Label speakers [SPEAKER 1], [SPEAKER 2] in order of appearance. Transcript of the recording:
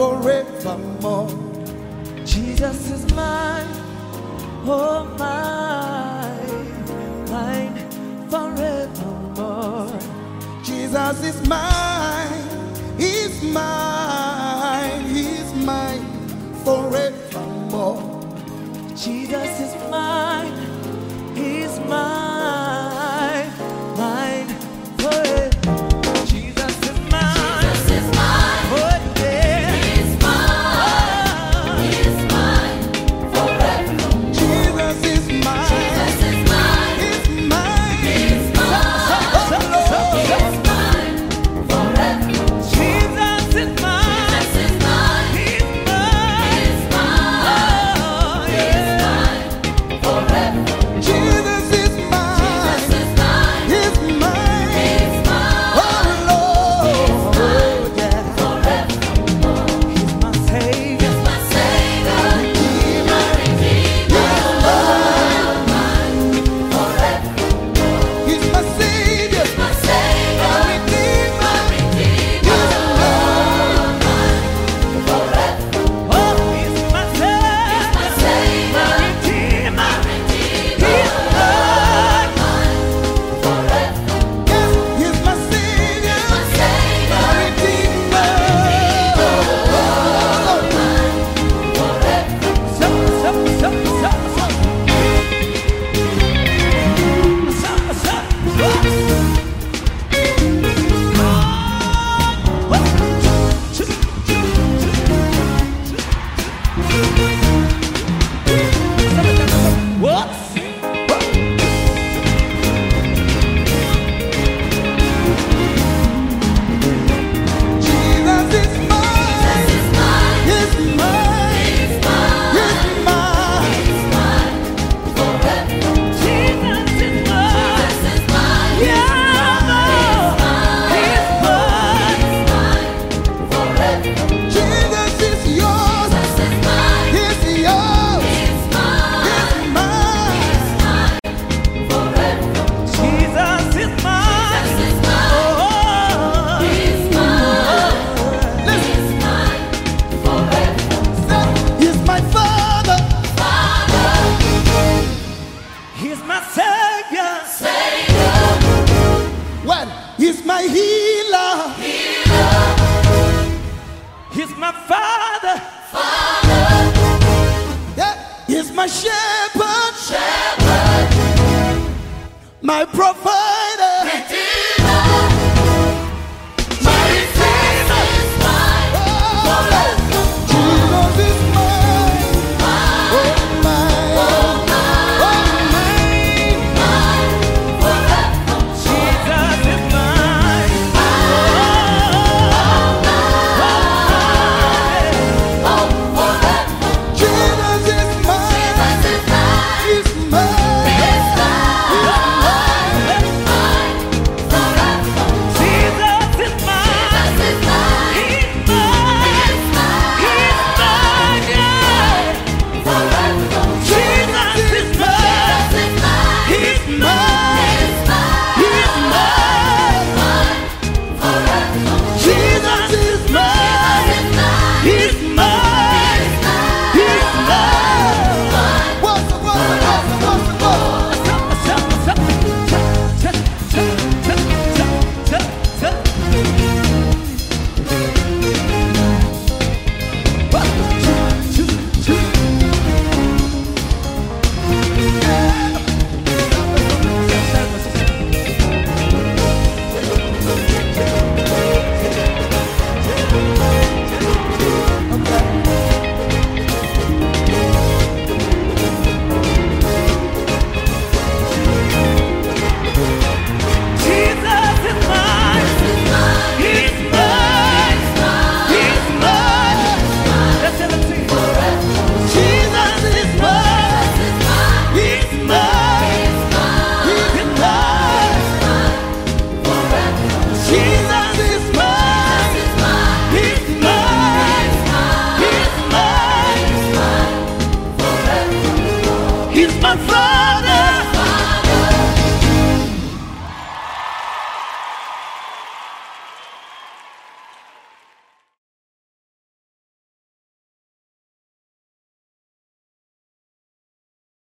[SPEAKER 1] forevermore.
[SPEAKER 2] Jesus is mine, oh mine, mine forevermore.
[SPEAKER 1] Jesus is mine, he's mine, he's mine forevermore.
[SPEAKER 2] Jesus is mine. my prophet.